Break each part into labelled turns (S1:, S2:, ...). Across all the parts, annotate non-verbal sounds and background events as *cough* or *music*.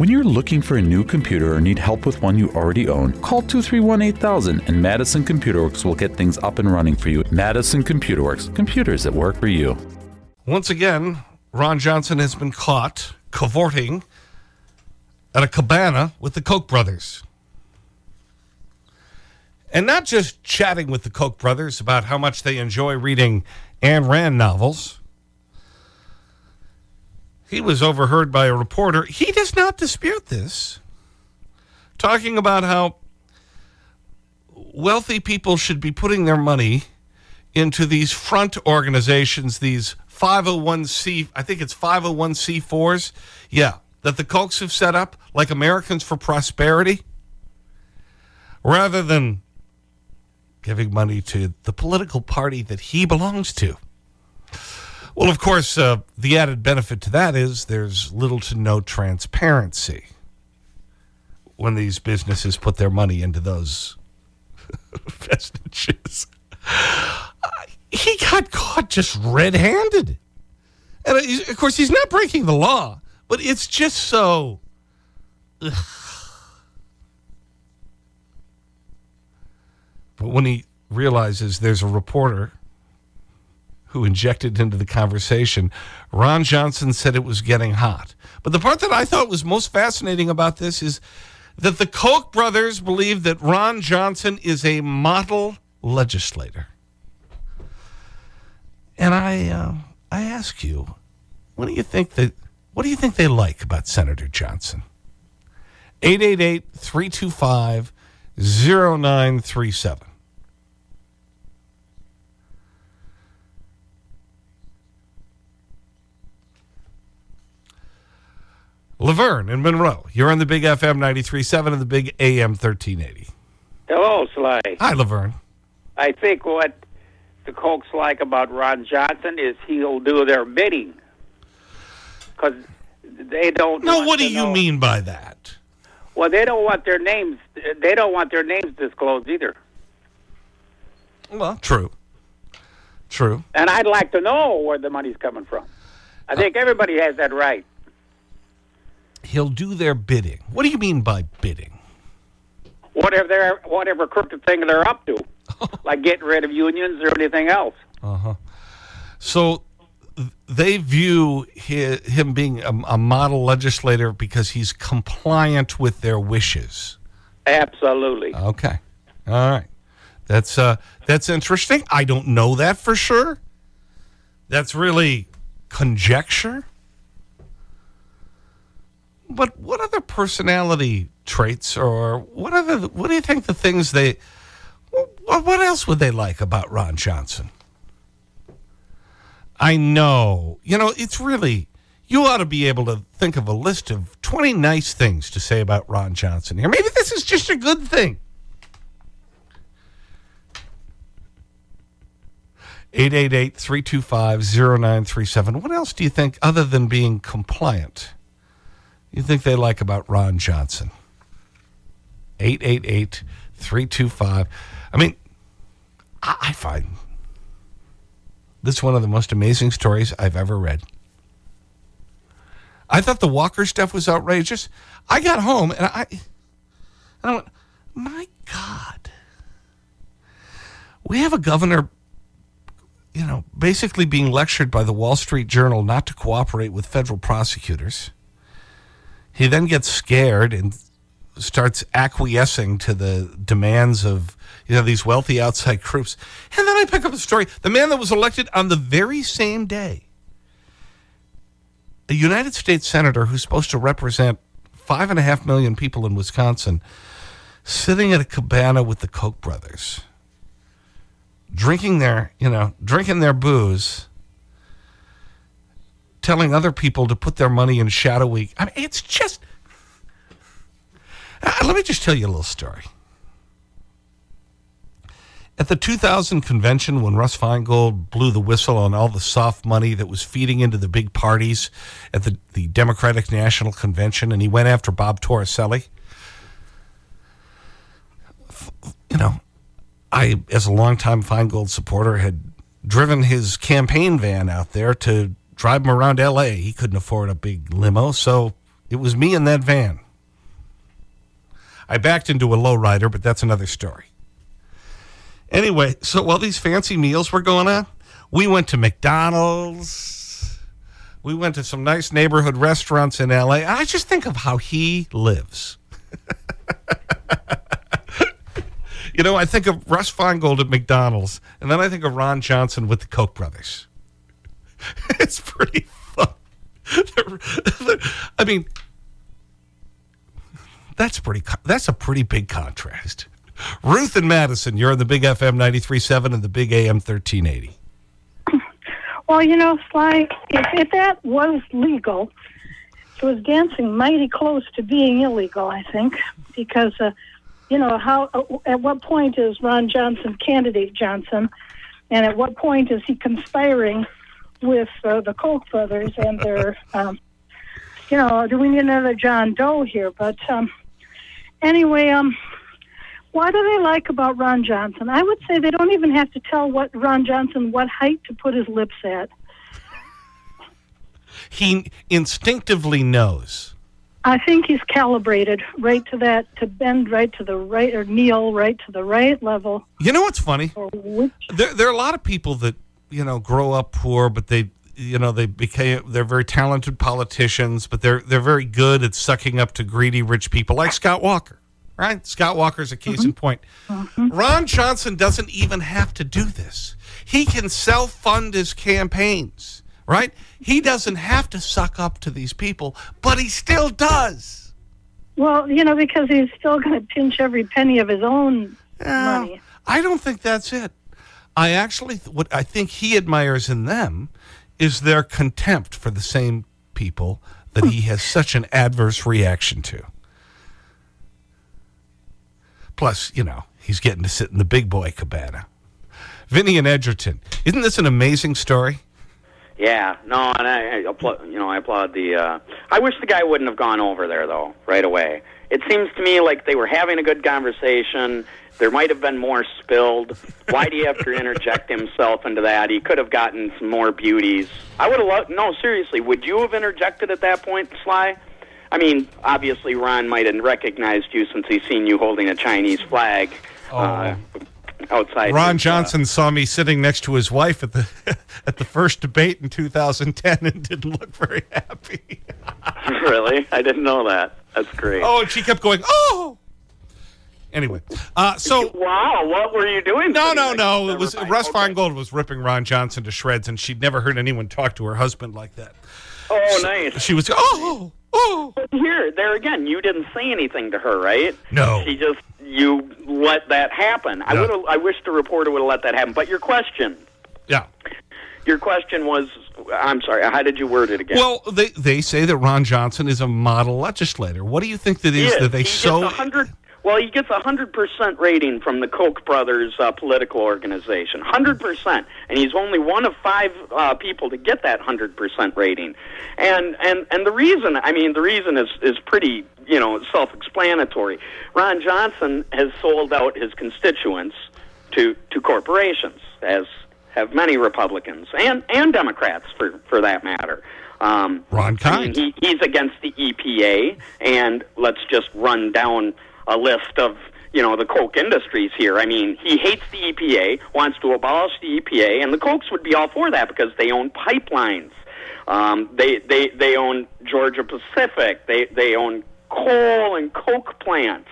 S1: When you're looking for a new computer or need help with one you already own, call 231 8000 and Madison Computer Works will get things up and running for you. Madison Computer Works, computers that work for you.
S2: Once again, Ron Johnson has been caught cavorting at a cabana with the Koch brothers. And not just chatting with the Koch brothers about how much they enjoy reading Ayn Rand novels. He was overheard by a reporter. He does not dispute this. Talking about how wealthy people should be putting their money into these front organizations, these 501c, I think it's 501c4s. Yeah, that the Kochs have set up, like Americans for Prosperity, rather than giving money to the political party that he belongs to. Well, of course, uh, the added benefit to that is there's little to no transparency when these businesses put their money into those *laughs* vestiges. he got caught just red handed. And uh, of course, he's not breaking the law, but it's just so. But when he realizes there's a reporter who injected into the conversation, Ron Johnson said it was getting hot. But the part that I thought was most fascinating about this is that the Koch brothers believe that Ron Johnson is a model legislator. And I, uh, I ask you, what do you think that, what do you think they like about Senator Johnson? 888 325 0937. Laverne in Monroe. You're on the Big FM 93.7 and the Big AM 1380.
S3: Hello, Sly.
S2: Hi, Laverne.
S3: I think what the Kochs like about Ron Johnson is he'll do their bidding. Because they don't.
S2: No, what do you
S3: know-
S2: mean by that?
S3: Well, they don't want their names. They don't want their names disclosed either.
S2: Well, true. True.
S3: And I'd like to know where the money's coming from. I uh, think everybody has that right.
S2: He'll do their bidding. What do you mean by bidding?
S3: Whatever they're, whatever crooked thing they're up to, *laughs* like getting rid of unions or anything else.
S2: Uh-huh. So they view hi him being a, a model legislator because he's compliant with their wishes.
S3: Absolutely.
S2: Okay. All right. That's, uh, that's interesting. I don't know that for sure. That's really conjecture. But what other personality traits or what other, what do you think the things they, what, what else would they like about Ron Johnson? I know. You know, it's really, you ought to be able to think of a list of 20 nice things to say about Ron Johnson here. Maybe this is just a good thing. 888-325-0937. What else do you think, other than being compliant, you think they like about Ron Johnson? 888-325. I mean, I, I find this is one of the most amazing stories I've ever read. I thought the Walker stuff was outrageous. I got home and I, and I went, my God. We have a governor, you know, basically being lectured by the Wall Street Journal not to cooperate with federal prosecutors. He then gets scared and starts acquiescing to the demands of you know, these wealthy outside groups. And then I pick up the story. The man that was elected on the very same day, a United States Senator who's supposed to represent five and a half million people in Wisconsin, sitting at a cabana with the Koch brothers, drinking their, you know, drinking their booze, telling other people to put their money in shadowy. I mean, it's just. Uh, let me just tell you a little story. At the 2000 convention, when Russ Feingold blew the whistle on all the soft money that was feeding into the big parties at the, the Democratic National Convention, and he went after Bob Torricelli, you know, I, as a longtime Feingold supporter, had driven his campaign van out there to drive him around L.A. He couldn't afford a big limo, so It was me in that van. I backed into a lowrider, but that's another story. Anyway, so while these fancy meals were going on, we went to McDonald's. We went to some nice neighborhood restaurants in LA. I just think of how he lives. *laughs* you know, I think of Russ Feingold at McDonald's, and then I think of Ron Johnson with the Koch brothers. *laughs* it's pretty fun. I mean, that's pretty, that's a pretty big contrast. Ruth and Madison, you're on the Big FM 93.7 and the Big AM 1380.
S4: Well, you know, Sly, if, if that was legal, it was dancing mighty close to being illegal, I think, because, uh, you know, how uh, at what point is Ron Johnson candidate Johnson, and at what point is he conspiring with uh, the Koch brothers and their, um, you know, do we need another John Doe here? But um, anyway, um, what do they like about Ron Johnson? I would say they don't even have to tell what Ron Johnson what height to put his lips at.
S2: He instinctively knows.
S4: I think he's calibrated right to that, to bend right to the right, or kneel right to the right level.
S2: You know what's funny? There, there are a lot of people that, you know, grow up poor, but they, you know, they became, they're very talented politicians, but they're, they're very good at sucking up to greedy rich people like Scott Walker, right? Scott Walker's a case in mm-hmm. point. Mm-hmm. Ron Johnson doesn't even have to do this. He can self fund his campaigns, right? He doesn't have to suck up to these people, but he still does.
S4: well, you know, because he's still going to pinch every penny of his own money.
S2: I don't think that's it. I actually, what I think he admires in them is their contempt for the same people that he has such an adverse reaction to. Plus, you know, he's getting to sit in the big boy cabana. Vinny and Edgerton. Isn't this an amazing story?
S3: Yeah, no, and I, I applaud, you know, I applaud the. Uh, I wish the guy wouldn't have gone over there though, right away. It seems to me like they were having a good conversation. There might have been more spilled. Why do you have to interject himself into that? He could have gotten some more beauties. I would have loved. No, seriously, would you have interjected at that point, Sly? I mean, obviously Ron might have recognized you since he's seen you holding a Chinese flag uh, outside.
S2: Ron
S3: his, uh,
S2: Johnson saw me sitting next to his wife at the, *laughs* at the first debate in 2010 and didn't look very happy. *laughs*
S3: really? I didn't know that. That's great.
S2: Oh, and she kept going, oh. Anyway, uh, so
S3: Wow, what were you doing?
S2: no, no, no. It was Russ
S3: Okay.
S2: Feingold was ripping Ron Johnson to shreds, and she'd never heard anyone talk to her husband like that.
S3: Oh, nice.
S2: She was, oh, oh.
S3: Here, there again, you didn't say anything to her, right?
S2: No.
S3: She just you let that happen. I
S2: No.
S3: would I wish the reporter would have let that happen. But your question,
S2: Yeah.
S3: your question was, I'm sorry, how did you word it again?
S2: Well, they they say that Ron Johnson is a model legislator. What do you think that is,
S3: is
S2: that they
S3: he
S2: so?
S3: gets a hundred. Well, he gets a hundred percent rating from the Koch brothers uh, political organization. Hundred percent, and he's only one of five uh, people to get that hundred percent rating. And and and the reason, I mean, the reason is is pretty, you know, self-explanatory. Ron Johnson has sold out his constituents to to corporations, as have many Republicans and and Democrats for for that matter. Um,
S2: Ron
S3: I mean,
S2: Kind.
S3: he, he's against the EPA, and let's just run down a list of you know the Koch industries here. I mean, he hates the EPA, wants to abolish the EPA, and the Kochs would be all for that because they own pipelines. Um, they they they own Georgia Pacific. They they own coal and coke plants.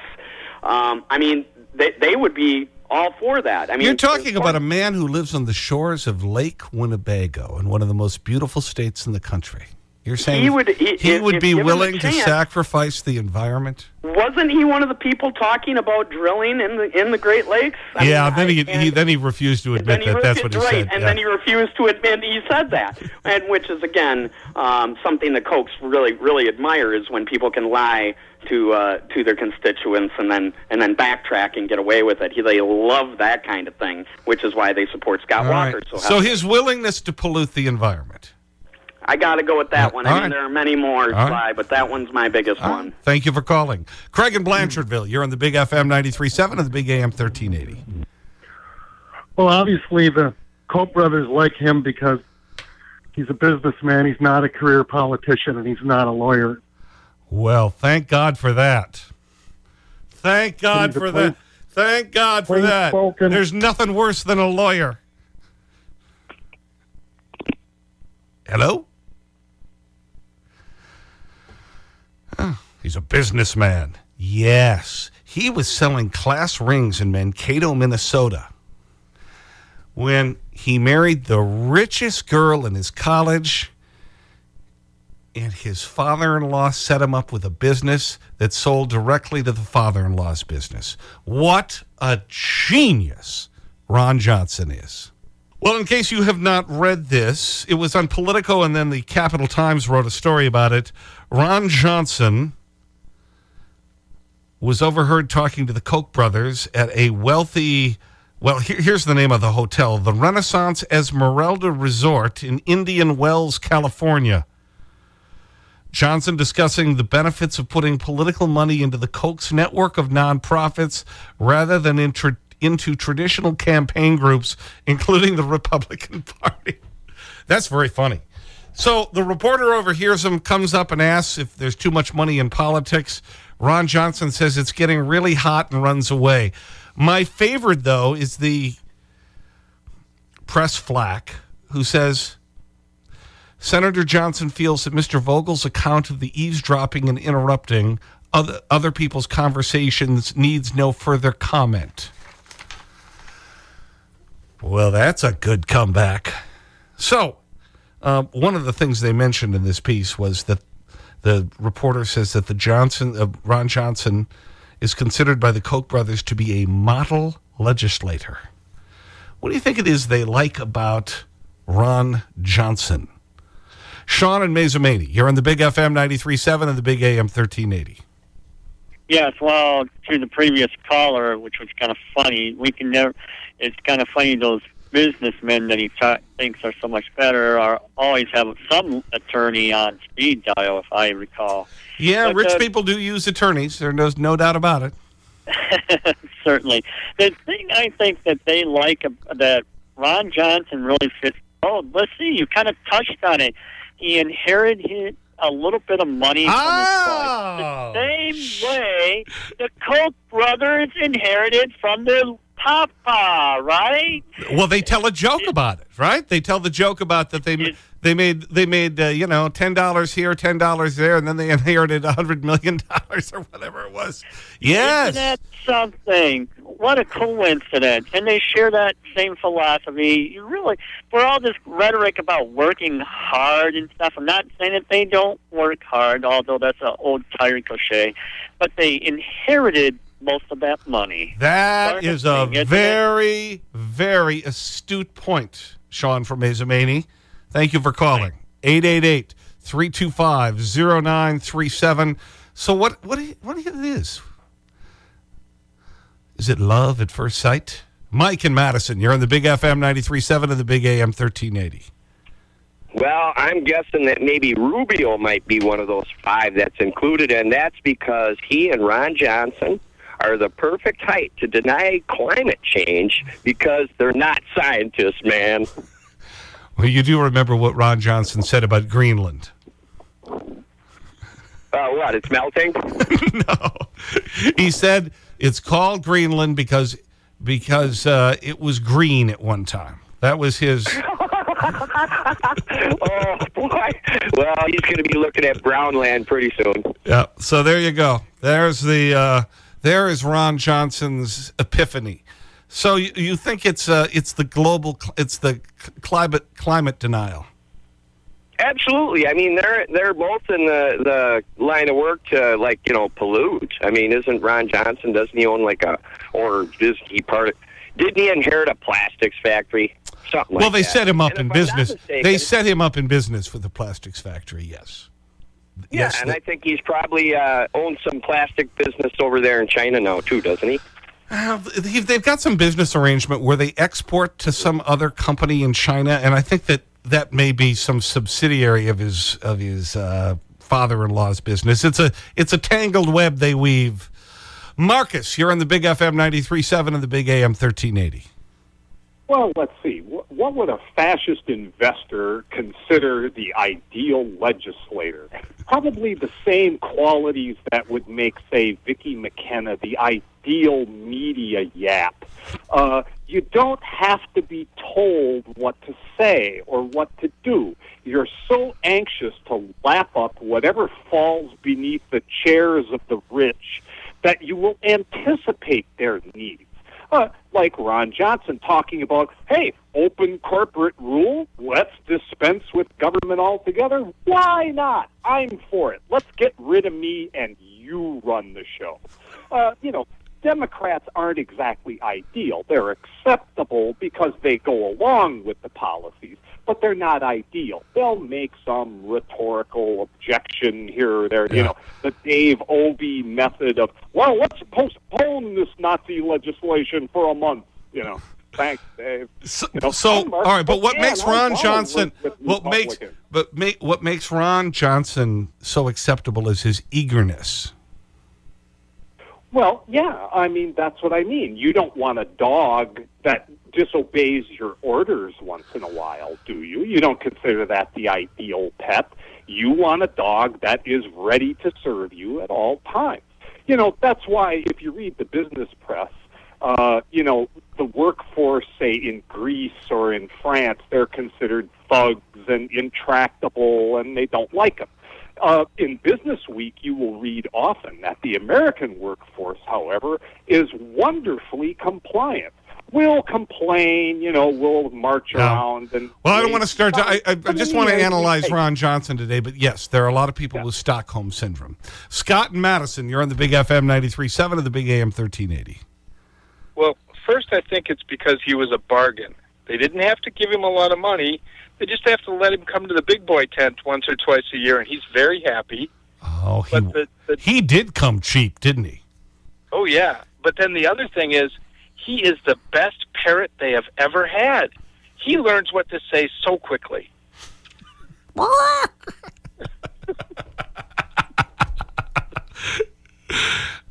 S3: Um, I mean, they they would be all for that. I mean,
S2: You're talking about a man who lives on the shores of Lake Winnebago in one of the most beautiful states in the country. You're saying
S3: He would- he- if-
S2: would
S3: if
S2: be willing to sacrifice the environment?
S3: Wasn't he one of the people talking about drilling in the in the Great Lakes? I
S2: yeah,
S3: mean,
S2: then
S3: I-
S2: he, he then he refused to admit
S3: he
S2: that. That's what he
S3: right,
S2: said.
S3: and
S2: yeah.
S3: then he refused to admit he said that, and which is again um, something that Kochs really really admire is when people can lie to uh, to their constituents and then and then backtrack and get away with it. He, they love that kind of thing, which is why they support Scott
S2: All right.
S3: Walker so
S2: So his willingness to pollute the environment.
S3: I got to go with that one.
S2: all
S3: I mean,
S2: right.
S3: there are many more,
S2: All right.
S3: Sly, but that one's my biggest one.
S2: Thank you for calling. Craig in Blanchardville, you're on the Big FM 93.7 and the Big AM 1380.
S5: Well, obviously the Koch brothers like him because he's a businessman. He's not a career politician, and he's not a lawyer.
S2: Well, thank God for that. Thank God for
S5: plain-
S2: that. Thank God for that.
S5: plain-spoken-
S2: There's nothing worse than a lawyer. Hello? He's a businessman. Yes. He was selling class rings in Mankato, Minnesota when he married the richest girl in his college and his father-in-law set him up with a business that sold directly to the father-in-law's business. What a genius Ron Johnson is. Well, in case you have not read this, it was on Politico and then the Capital Times wrote a story about it. Ron Johnson was overheard talking to the Koch brothers at a wealthy, well, here, here's the name of the hotel, the Renaissance Esmeralda Resort in Indian Wells, California. Johnson discussing the benefits of putting political money into the Koch's network of nonprofits rather than into, into traditional campaign groups, including the Republican *laughs* Party. That's very funny. So the reporter overhears him, comes up and asks if there's too much money in politics. Ron Johnson says it's getting really hot and runs away. My favorite, though, is the press flack who says Senator Johnson feels that Mr. Vogel's account of the eavesdropping and interrupting other, other people's conversations needs no further comment. Well, that's a good comeback. So, uh, one of the things they mentioned in this piece was that the reporter says that the Johnson, uh, Ron Johnson is considered by the Koch brothers to be a model legislator. What do you think it is they like about Ron Johnson? Sean and Mazomanie, you're on the Big FM 93.7 and the Big AM 1380.
S6: Yes, well, to the previous caller, which was kind of funny, we can never. It's kind of funny those businessmen that he ta thinks are so much better are always have some attorney on speed dial, if I recall.
S2: Yeah,
S6: But,
S2: rich
S6: uh,
S2: people do use attorneys. There's no doubt about it. *laughs*
S6: Certainly, the thing I think that they like that Ron Johnson really fits. Oh, let's see, you kind of touched on it. He inherited a little bit of money from
S2: Oh.
S6: his wife, the same way the Koch brothers inherited from their papa, right?
S2: Well, they tell a joke about it, right? They tell the joke about that they
S6: It-
S2: they made they made uh, you know ten dollars here, ten dollars there, and then they *laughs* inherited a hundred million dollars or whatever it was. Yes,
S6: Isn't that something? What a coincidence. And they share that same philosophy. You really, for all this rhetoric about working hard and stuff, I'm not saying that they don't work hard, although that's an old tired cliche, but they inherited most of that money.
S2: that is a
S6: isn't it?
S2: very very astute point, Sean from Mazomanie. Thank you for calling 888 325 0937. So what what what you, it is? Is it love at first sight? Mike and Madison, you're on the Big FM 93.7 and the Big AM 1380.
S7: Well, I'm guessing that maybe Rubio might be one of those five that's included, and that's because he and Ron Johnson are the perfect height to deny climate change because they're not scientists, man.
S2: Well, you do remember what Ron Johnson said about Greenland.
S7: Uh, what? It's melting? *laughs*
S2: no. He said it's called Greenland because, because uh, it was green at one time. That was his. *laughs*
S7: oh boy! Well, he's going to be looking at brown land pretty soon.
S2: Yeah. So there you go. There's the, uh, there is Ron Johnson's epiphany. So you, you think it's, uh, it's the global, it's the climate, climate denial.
S7: Absolutely. I mean, they're they're both in the the line of work to like you know pollute. I mean, isn't Ron Johnson? Doesn't he own like a or is he part of? Didn't he inherit a plastics factory? Something like
S2: well, they
S7: that.
S2: set him up
S7: And
S2: in
S7: if I'm not
S2: business.
S7: mistaken-
S2: They set him up in business for the plastics factory, yes.
S7: Yeah,
S2: yes,
S7: and I think he's probably uh, owns some plastic business over there in China now too, doesn't he?
S2: Uh, They've got some business arrangement where they export to some other company in China, and I think that that may be some subsidiary of his of his uh, father-in-law's business. It's a it's a tangled web they weave. Marcus, you're on the Big FM 93.7 and the Big AM 1380.
S8: Well, let's see. What would a fascist investor consider the ideal legislator? Probably the same qualities that would make, say, Vicki McKenna the ideal media yap. Uh, you don't have to be told what to say or what to do. You're so anxious to lap up whatever falls beneath the chairs of the rich that you will anticipate their needs. Uh, like Ron Johnson talking about, hey, open corporate rule, let's dispense with government altogether. Why not? I'm for it. Let's get rid of me and you run the show. Uh, you know, Democrats aren't exactly ideal. They're acceptable because they go along with the policies, but they're not ideal. They'll make some rhetorical objection here or there. You know, the Dave Obey method of, well, let's postpone this Nazi legislation for a month. You know, thanks, Dave.
S2: So,
S8: You know,
S2: so all right, but what
S8: McGahn.
S2: makes Ron Johnson
S8: with
S2: what makes but make, what makes Ron Johnson so acceptable is his eagerness.
S8: Well, yeah, I mean that's what I mean. You don't want a dog that disobeys your orders once in a while, do you? You don't consider that the ideal pet. You want a dog that is ready to serve you at all times. You know, that's why if you read the business press, uh, you know, the workforce, say in Greece or in France, they're considered thugs and intractable, and they don't like them. Uh, in Business Week, you will read often that the American workforce, however, is wonderfully compliant. We'll complain, you know, we'll march
S2: Yeah.
S8: around and.
S2: Well, I don't want to start. To, I, I, I just want to analyze Ron Johnson today, but yes, there are a lot of people with Stockholm syndrome. Scott and Madison, you're on the Big FM 93.7 of the Big AM 1380.
S9: Well, first, I think it's because he was a bargain. They didn't have to give him a lot of money. They just have to let him come to the big boy tent once or twice a year, and he's very happy.
S2: Oh, he,
S9: the, the
S2: he did come cheap, didn't he?
S9: oh yeah. But then the other thing is, he is the best parrot they have ever had. He learns what to say so quickly. *laughs*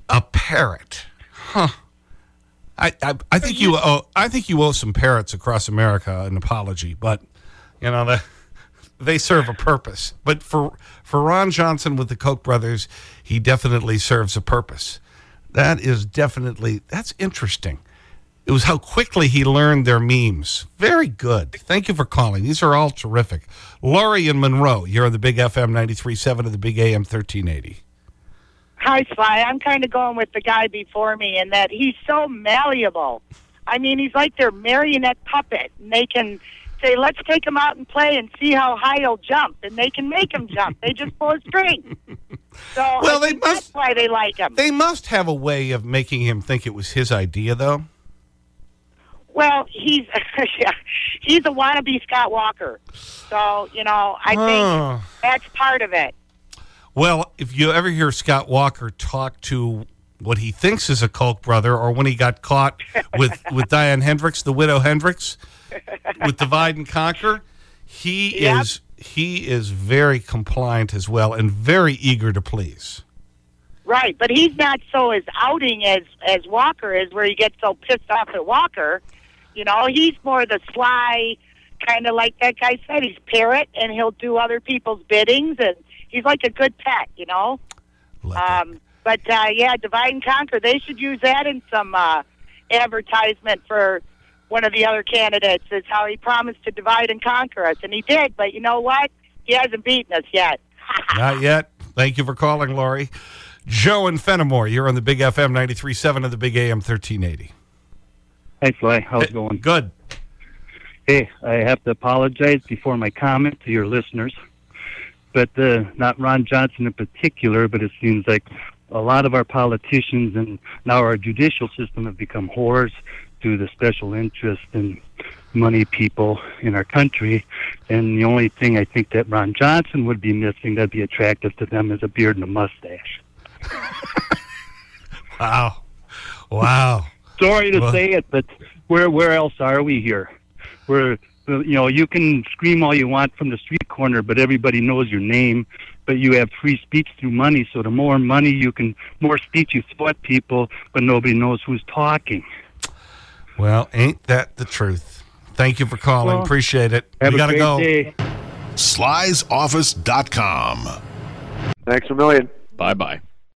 S2: A parrot. Huh. I, I, think you owe I think you owe some parrots across America an apology, but you know the, they serve a purpose. But for for Ron Johnson with the Koch brothers, he definitely serves a purpose. That is definitely that's interesting. It was how quickly he learned their memes. Very good. Thank you for calling. These are all terrific. Laurie and Monroe, you're on the Big FM 93.7 of the Big AM 1380.
S10: I'm kind of going with the guy before me in that he's so malleable. I mean, he's like their marionette puppet, and they can say, "Let's take him out and play and see how high he'll jump," and they can make him jump. They just pull a string. *laughs* So
S2: Well, they
S10: think that's why they like him.
S2: They must have a way of making him think it was his idea, though.
S10: Well, he's *laughs* yeah, he's a wannabe Scott Walker. So you know, I think that's part of it.
S2: Well, if you ever hear Scott Walker talk to what he thinks is a Koch brother, or when he got caught with, *laughs* with Diane Hendricks, the widow Hendricks, with Divide and Conquer, he,
S10: Yep.
S2: is, he is very compliant as well and very eager to please.
S10: Right, but he's not so as outing as as Walker is, where he gets so pissed off at Walker. You know, he's more the sly kind of like that guy said. He's parrot, and he'll do other people's biddings, and he's like a good pet. You know. Um, but uh, yeah, divide and conquer. They should use that in some uh, advertisement for one of the other candidates. Is how he promised to divide and conquer us, and he did. But you know what? He hasn't beaten us yet. *laughs*
S2: Not yet. Thank you for calling, Laurie. Joe and Fennimore, you're on the Big FM 93.7 of the Big AM 1380.
S11: Hey, Sly. How's it going?
S2: Good.
S11: Hey, I have to apologize before my comment to your listeners, but uh, not Ron Johnson in particular, but it seems like a lot of our politicians and now our judicial system have become whores to the special interest and money people in our country. And the only thing I think that Ron Johnson would be missing that'd be attractive to them is a beard and a mustache. *laughs*
S2: Wow. Wow.
S11: Sorry to
S2: Well-
S11: say it, but where where else are we here? Where uh, you know you can scream all you want from the street corner, but everybody knows your name. But you have free speech through money, so the more money you can, more speech you throw at people, but nobody knows who's talking.
S2: Well, ain't that the truth? Thank you for calling.
S5: Well,
S2: Appreciate it.
S5: Have
S2: we
S5: a
S2: gotta
S5: great
S2: go.
S5: day.
S12: Slysoffice.com.
S13: Thanks a million.
S14: Bye bye.